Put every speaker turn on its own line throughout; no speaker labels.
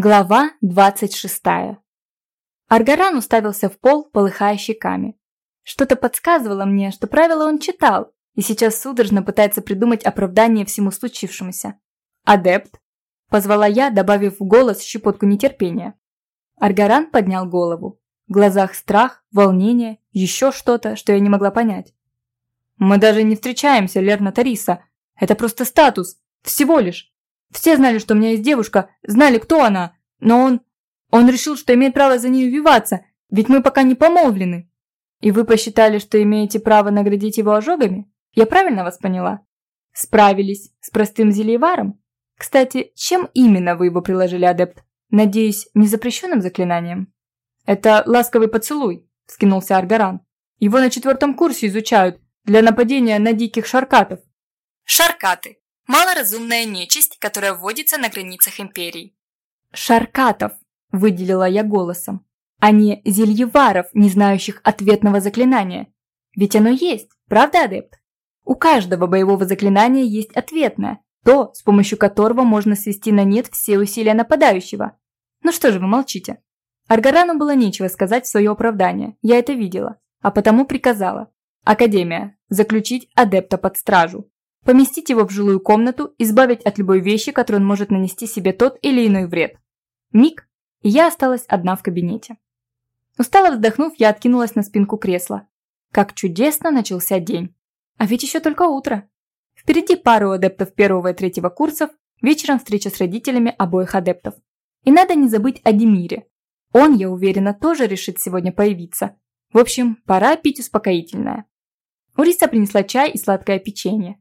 Глава 26. Аргаран уставился в пол, полыхая. Что-то подсказывало мне, что правила он читал, и сейчас судорожно пытается придумать оправдание всему случившемуся. «Адепт!» – позвала я, добавив в голос щепотку нетерпения. Аргаран поднял голову. В глазах страх, волнение, еще что-то, что я не могла понять. «Мы даже не встречаемся, Лерна Тариса. Это просто статус. Всего лишь. Все знали, что у меня есть девушка, знали, кто она, но он... Он решил, что имеет право за ней увиваться, ведь мы пока не помолвлены. И вы посчитали, что имеете право наградить его ожогами? Я правильно вас поняла? Справились с простым зельеваром? Кстати, чем именно вы его приложили, адепт? Надеюсь, незапрещенным заклинанием? Это ласковый поцелуй, скинулся Аргаран. Его на четвертом курсе изучают для нападения на диких шаркатов.
Шаркаты малоразумная нечисть, которая вводится на границах империй.
«Шаркатов», – выделила я голосом, а не зельеваров, не знающих ответного заклинания. Ведь оно есть, правда, адепт? У каждого боевого заклинания есть ответное, то, с помощью которого можно свести на нет все усилия нападающего. Ну что же вы молчите? Аргарану было нечего сказать в свое оправдание, я это видела, а потому приказала. Академия, заключить адепта под стражу поместить его в жилую комнату, избавить от любой вещи, которую он может нанести себе тот или иной вред. Миг, и я осталась одна в кабинете. Устало вздохнув, я откинулась на спинку кресла. Как чудесно начался день. А ведь еще только утро. Впереди пару адептов первого и третьего курсов, вечером встреча с родителями обоих адептов. И надо не забыть о Демире. Он, я уверена, тоже решит сегодня появиться. В общем, пора пить успокоительное. Уриса принесла чай и сладкое печенье.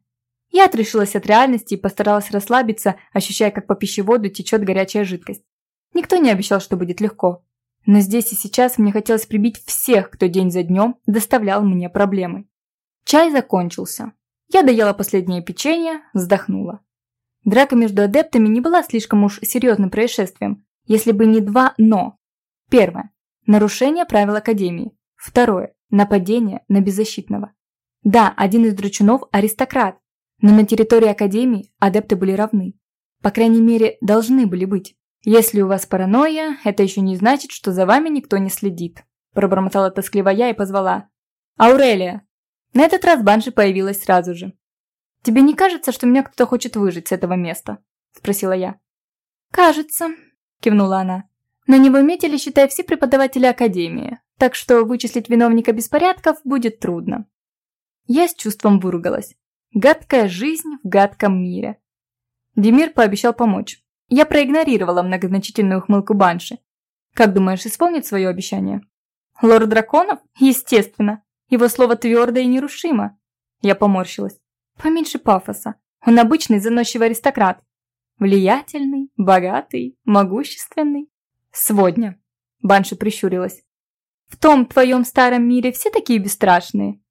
Я отрешилась от реальности и постаралась расслабиться, ощущая, как по пищеводу течет горячая жидкость. Никто не обещал, что будет легко. Но здесь и сейчас мне хотелось прибить всех, кто день за днем доставлял мне проблемы. Чай закончился. Я доела последнее печенье, вздохнула. Драка между адептами не была слишком уж серьезным происшествием, если бы не два «но». Первое. Нарушение правил Академии. Второе. Нападение на беззащитного. Да, один из дручунов – аристократ, но на территории Академии адепты были равны. По крайней мере, должны были быть. Если у вас паранойя, это еще не значит, что за вами никто не следит. Пробормотала тоскливо я и позвала. «Аурелия!» На этот раз Банши появилась сразу же. «Тебе не кажется, что меня кто-то хочет выжить с этого места?» Спросила я. «Кажется», кивнула она. «На него метили, считай, все преподаватели Академии, так что вычислить виновника беспорядков будет трудно». Я с чувством выругалась. Гадкая жизнь в гадком мире. Демир пообещал помочь. Я проигнорировала многозначительную ухмылку Банши. Как думаешь, исполнит свое обещание? Лорд драконов? Естественно. Его слово твердо и нерушимо. Я поморщилась. Поменьше пафоса. Он обычный заносчивый аристократ. Влиятельный, богатый, могущественный. Сводня. Банши прищурилась. В том твоем старом мире все такие бесстрашные.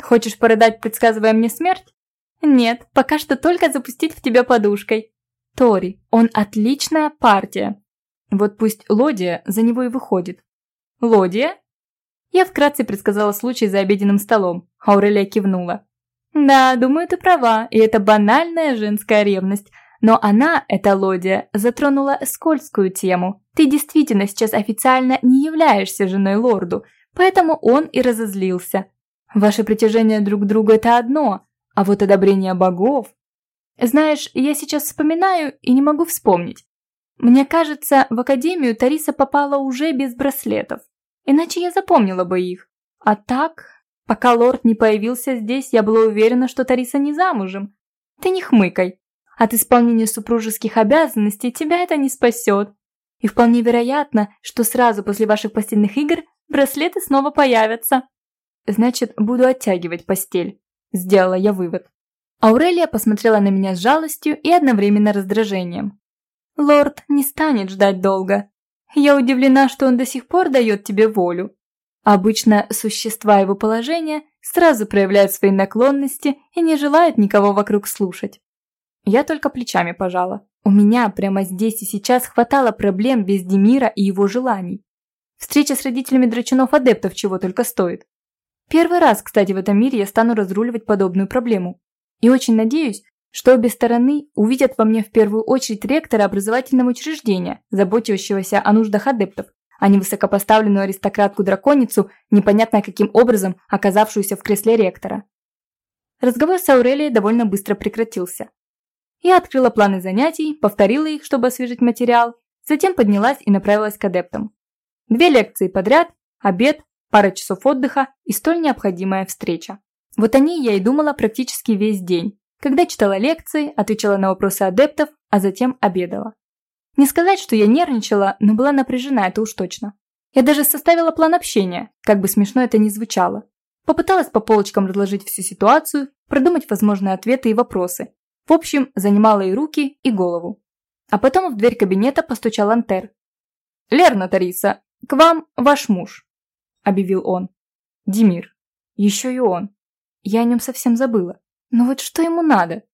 Хочешь порыдать, предсказывая мне смерть? Нет, пока что только запустить в тебя подушкой. Тори, он отличная партия. Вот пусть Лодия за него и выходит. Лодия? Я вкратце предсказала случай за обеденным столом. Аурелия кивнула. Да, думаю, ты права, и это банальная женская ревность. Но она, эта Лодия, затронула скользкую тему. Ты действительно сейчас официально не являешься женой лорду, поэтому он и разозлился. Ваше притяжение друг к другу – это одно, а вот одобрение богов... Знаешь, я сейчас вспоминаю и не могу вспомнить. Мне кажется, в академию Тариса попала уже без браслетов. Иначе я запомнила бы их. А так, пока лорд не появился здесь, я была уверена, что Тариса не замужем. Ты не хмыкай. От исполнения супружеских обязанностей тебя это не спасет. И вполне вероятно, что сразу после ваших постельных игр браслеты снова появятся. Значит, буду оттягивать постель. Сделала я вывод. Аурелия посмотрела на меня с жалостью и одновременно раздражением. «Лорд не станет ждать долго. Я удивлена, что он до сих пор дает тебе волю. Обычно существа его положения сразу проявляют свои наклонности и не желают никого вокруг слушать. Я только плечами пожала. У меня прямо здесь и сейчас хватало проблем без Демира и его желаний. Встреча с родителями драчунов-адептов чего только стоит. Первый раз, кстати, в этом мире я стану разруливать подобную проблему. И очень надеюсь, что обе стороны увидят во мне в первую очередь ректора образовательного учреждения, заботящегося о нуждах адептов, а не высокопоставленную аристократку-драконицу, непонятно каким образом оказавшуюся в кресле ректора. Разговор с Аурелией довольно быстро прекратился. Я открыла планы занятий, повторила их, чтобы освежить материал, затем поднялась и направилась к адептам. Две лекции подряд, обед, пара часов отдыха и столь необходимая встреча. Вот о ней я и думала практически весь день, когда читала лекции, отвечала на вопросы адептов, а затем обедала. Не сказать, что я нервничала, но была напряжена, это уж точно. Я даже составила план общения, как бы смешно это ни звучало. Попыталась по полочкам разложить всю ситуацию, продумать возможные ответы и вопросы. В общем, занимала и руки, и голову. А потом в дверь кабинета постучал Антер. «Лерна Тариса, к вам ваш муж», – объявил он. «Демир. Еще и он. Я о нем совсем забыла. Но вот что ему надо?